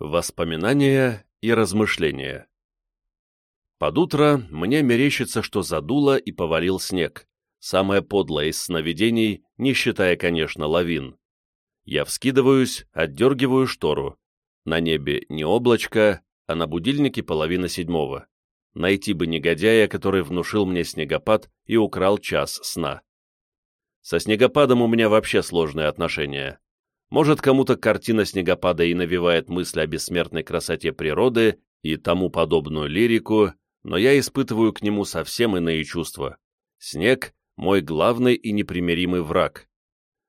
Воспоминания и размышления Под утро мне мерещится, что задуло и повалил снег. Самое подлое из сновидений, не считая, конечно, лавин. Я вскидываюсь, отдергиваю штору. На небе не облачко, а на будильнике половина седьмого. Найти бы негодяя, который внушил мне снегопад и украл час сна. Со снегопадом у меня вообще сложные отношения. Может, кому-то картина снегопада и навевает мысли о бессмертной красоте природы и тому подобную лирику, но я испытываю к нему совсем иные чувства. Снег — мой главный и непримиримый враг.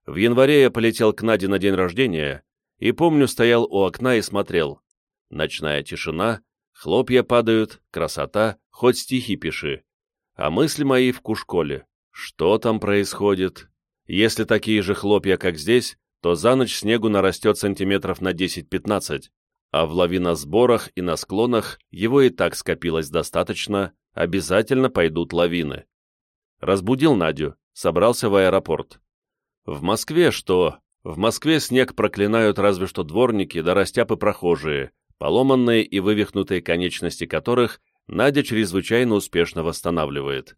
В январе я полетел к Наде на день рождения, и, помню, стоял у окна и смотрел. Ночная тишина, хлопья падают, красота, хоть стихи пиши. А мысли мои в Кушколе. Что там происходит? Если такие же хлопья, как здесь, то за ночь снегу нарастет сантиметров на 10-15, а в лавиносборах и на склонах его и так скопилось достаточно, обязательно пойдут лавины. Разбудил Надю, собрался в аэропорт. В Москве что? В Москве снег проклинают разве что дворники да растяпы прохожие, поломанные и вывихнутые конечности которых Надя чрезвычайно успешно восстанавливает.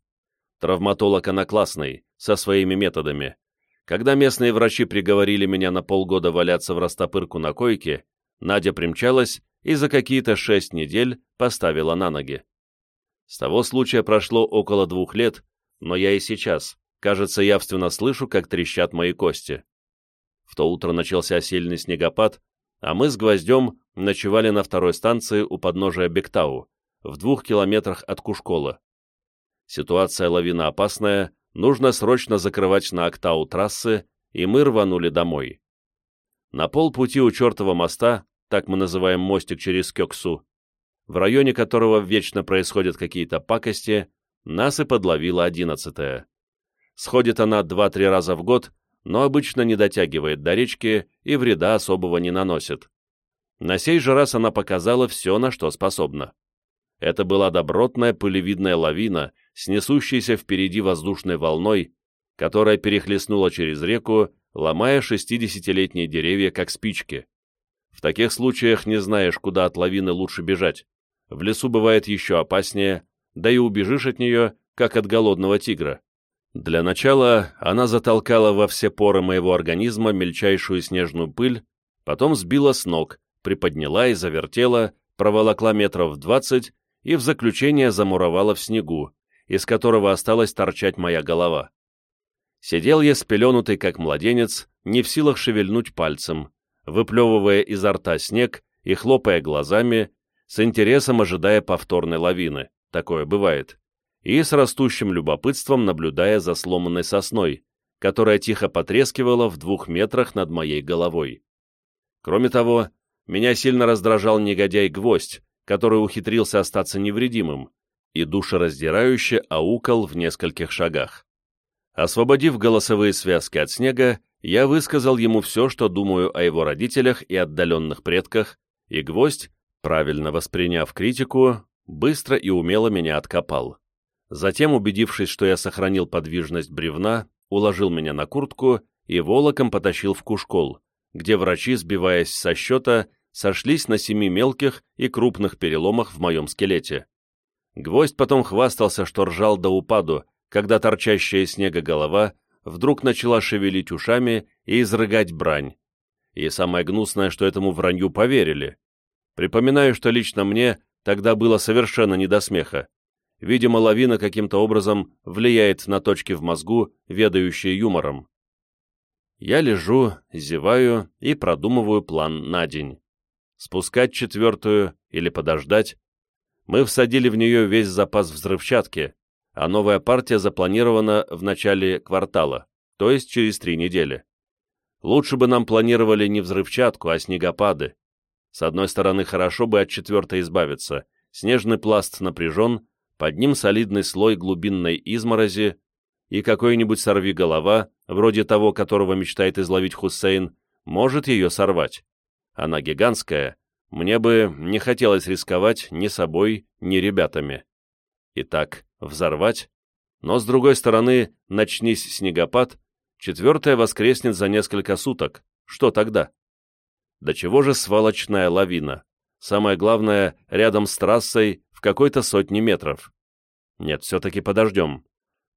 Травматолог она классный, со своими методами. Когда местные врачи приговорили меня на полгода валяться в растопырку на койке, Надя примчалась и за какие-то шесть недель поставила на ноги. С того случая прошло около двух лет, но я и сейчас, кажется, явственно слышу, как трещат мои кости. В то утро начался сильный снегопад, а мы с Гвоздем ночевали на второй станции у подножия Бектау, в двух километрах от Кушкола. Ситуация лавина опасная, нужно срочно закрывать на Октау трассы, и мы рванули домой. На полпути у чертова моста, так мы называем мостик через Кёксу, в районе которого вечно происходят какие-то пакости, нас и подловила одиннадцатая. Сходит она два-три раза в год, но обычно не дотягивает до речки и вреда особого не наносит. На сей же раз она показала все, на что способна. Это была добротная пылевидная лавина, с несущейся впереди воздушной волной, которая перехлестнула через реку, ломая шестидесятилетние деревья, как спички. В таких случаях не знаешь, куда от лавины лучше бежать. В лесу бывает еще опаснее, да и убежишь от нее, как от голодного тигра. Для начала она затолкала во все поры моего организма мельчайшую снежную пыль, потом сбила с ног, приподняла и завертела, проволокла метров двадцать и в заключение замуровала в снегу, из которого осталась торчать моя голова. Сидел я спеленутый, как младенец, не в силах шевельнуть пальцем, выплевывая изо рта снег и хлопая глазами, с интересом ожидая повторной лавины, такое бывает, и с растущим любопытством наблюдая за сломанной сосной, которая тихо потрескивала в двух метрах над моей головой. Кроме того, меня сильно раздражал негодяй-гвоздь, который ухитрился остаться невредимым, и душераздирающе аукал в нескольких шагах. Освободив голосовые связки от снега, я высказал ему все, что думаю о его родителях и отдаленных предках, и гвоздь, правильно восприняв критику, быстро и умело меня откопал. Затем, убедившись, что я сохранил подвижность бревна, уложил меня на куртку и волоком потащил в кушкол, где врачи, сбиваясь со счета, сошлись на семи мелких и крупных переломах в моем скелете. Гвоздь потом хвастался, что ржал до упаду, когда торчащая из снега голова вдруг начала шевелить ушами и изрыгать брань. И самое гнусное, что этому вранью поверили. Припоминаю, что лично мне тогда было совершенно не до смеха. Видимо, лавина каким-то образом влияет на точки в мозгу, ведающие юмором. Я лежу, зеваю и продумываю план на день. Спускать четвертую или подождать, мы всадили в нее весь запас взрывчатки, а новая партия запланирована в начале квартала, то есть через три недели. Лучше бы нам планировали не взрывчатку, а снегопады. С одной стороны, хорошо бы от четвертой избавиться. Снежный пласт напряжен, под ним солидный слой глубинной изморози, и какой-нибудь сорви-голова, вроде того, которого мечтает изловить Хусейн, может ее сорвать. Она гигантская, мне бы не хотелось рисковать ни собой, ни ребятами. Итак, взорвать, но с другой стороны, начнись снегопад, четвертая воскреснет за несколько суток, что тогда? До чего же свалочная лавина? Самое главное, рядом с трассой в какой-то сотне метров. Нет, все-таки подождем.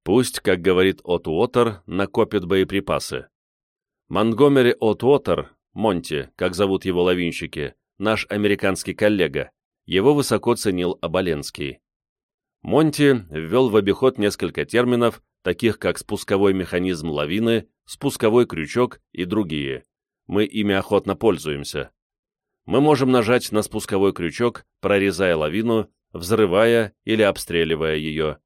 Пусть, как говорит От Уотер, накопит боеприпасы. Монгомери От Уотер, Монти, как зовут его лавинщики, наш американский коллега, его высоко ценил Оболенский. Монти ввел в обиход несколько терминов, таких как спусковой механизм лавины, спусковой крючок и другие. Мы ими охотно пользуемся. Мы можем нажать на спусковой крючок, прорезая лавину, взрывая или обстреливая ее.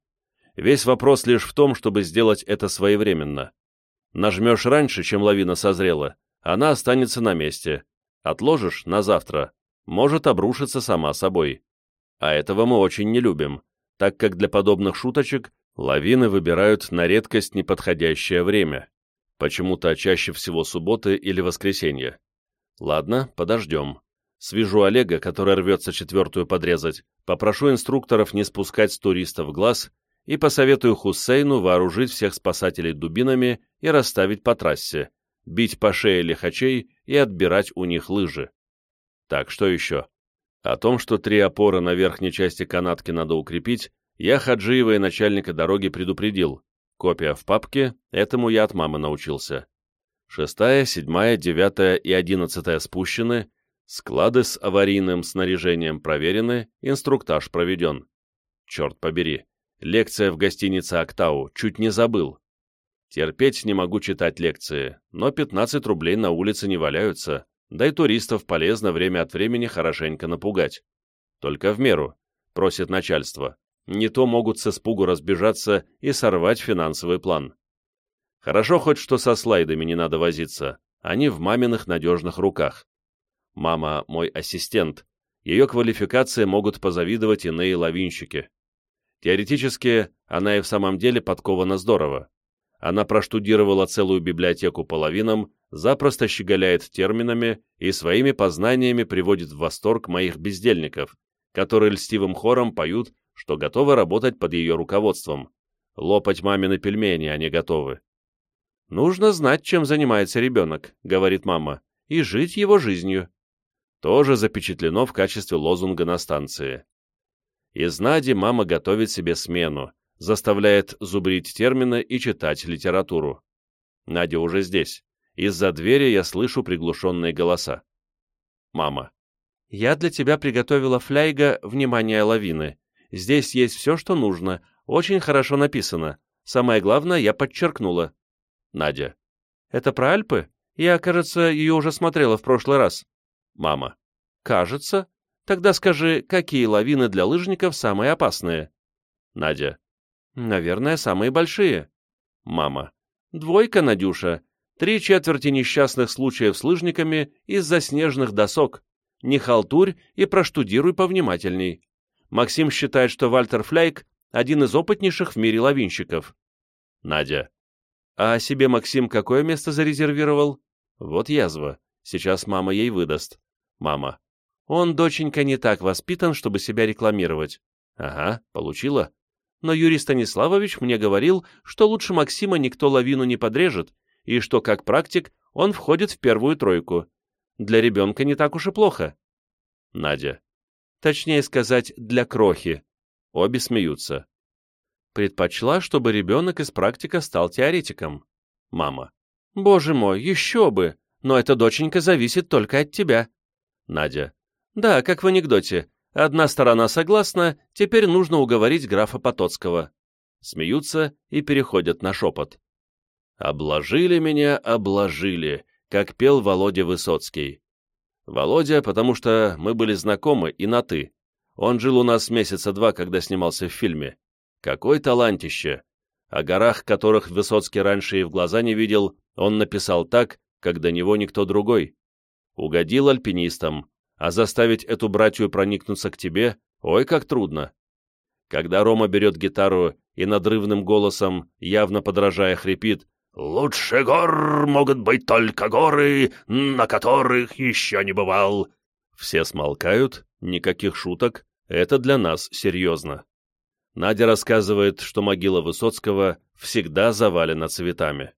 Весь вопрос лишь в том, чтобы сделать это своевременно. Нажмешь раньше, чем лавина созрела, она останется на месте. Отложишь на завтра, может обрушиться сама собой. А этого мы очень не любим, так как для подобных шуточек лавины выбирают на редкость неподходящее время. Почему-то чаще всего субботы или воскресенье. Ладно, подождем. Свяжу Олега, который рвется четвертую подрезать, попрошу инструкторов не спускать с туристов глаз и посоветую Хусейну вооружить всех спасателей дубинами и расставить по трассе, бить по шее лихачей и отбирать у них лыжи. Так, что еще? О том, что три опоры на верхней части канатки надо укрепить, я Хаджиева и начальника дороги предупредил. Копия в папке, этому я от мамы научился. Шестая, седьмая, девятая и одиннадцатая спущены, склады с аварийным снаряжением проверены, инструктаж проведен. Черт побери, Лекция в гостинице «Октау» чуть не забыл. Терпеть не могу читать лекции, но 15 рублей на улице не валяются, да и туристов полезно время от времени хорошенько напугать. Только в меру, просит начальство. Не то могут с испугу разбежаться и сорвать финансовый план. Хорошо хоть, что со слайдами не надо возиться, они в маминых надежных руках. Мама мой ассистент, ее квалификации могут позавидовать иные лавинщики. Теоретически, она и в самом деле подкована здорово. Она проштудировала целую библиотеку половинам, запросто щеголяет терминами и своими познаниями приводит в восторг моих бездельников, которые льстивым хором поют, что готовы работать под ее руководством. Лопать мамины пельмени они готовы. «Нужно знать, чем занимается ребенок», — говорит мама, — «и жить его жизнью». Тоже запечатлено в качестве лозунга на станции. Из Нади мама готовит себе смену, заставляет зубрить термины и читать литературу. Надя уже здесь. Из-за двери я слышу приглушенные голоса. Мама. «Я для тебя приготовила фляйга «Внимание лавины». Здесь есть все, что нужно. Очень хорошо написано. Самое главное, я подчеркнула». Надя. «Это про Альпы? Я, кажется, ее уже смотрела в прошлый раз». Мама. «Кажется? Тогда скажи, какие лавины для лыжников самые опасные? Надя. Наверное, самые большие. Мама. Двойка, Надюша. Три четверти несчастных случаев с лыжниками из-за снежных досок. Не халтурь и проштудируй повнимательней. Максим считает, что Вальтер Фляйк — один из опытнейших в мире лавинщиков. Надя. А себе Максим какое место зарезервировал? Вот язва. Сейчас мама ей выдаст. Мама. Он, доченька, не так воспитан, чтобы себя рекламировать. Ага, получила. Но Юрий Станиславович мне говорил, что лучше Максима никто лавину не подрежет, и что, как практик, он входит в первую тройку. Для ребенка не так уж и плохо. Надя. Точнее сказать, для крохи. Обе смеются. Предпочла, чтобы ребенок из практика стал теоретиком. Мама. Боже мой, еще бы! Но эта доченька зависит только от тебя. Надя. Да, как в анекдоте. Одна сторона согласна, теперь нужно уговорить графа Потоцкого. Смеются и переходят на шепот. «Обложили меня, обложили», как пел Володя Высоцкий. Володя, потому что мы были знакомы и на «ты». Он жил у нас месяца два, когда снимался в фильме. Какой талантище! О горах, которых Высоцкий раньше и в глаза не видел, он написал так, как до него никто другой. Угодил альпинистам, а заставить эту братью проникнуться к тебе, ой, как трудно. Когда Рома берет гитару и надрывным голосом, явно подражая, хрипит «Лучше гор могут быть только горы, на которых еще не бывал». Все смолкают, никаких шуток, это для нас серьезно. Надя рассказывает, что могила Высоцкого всегда завалена цветами.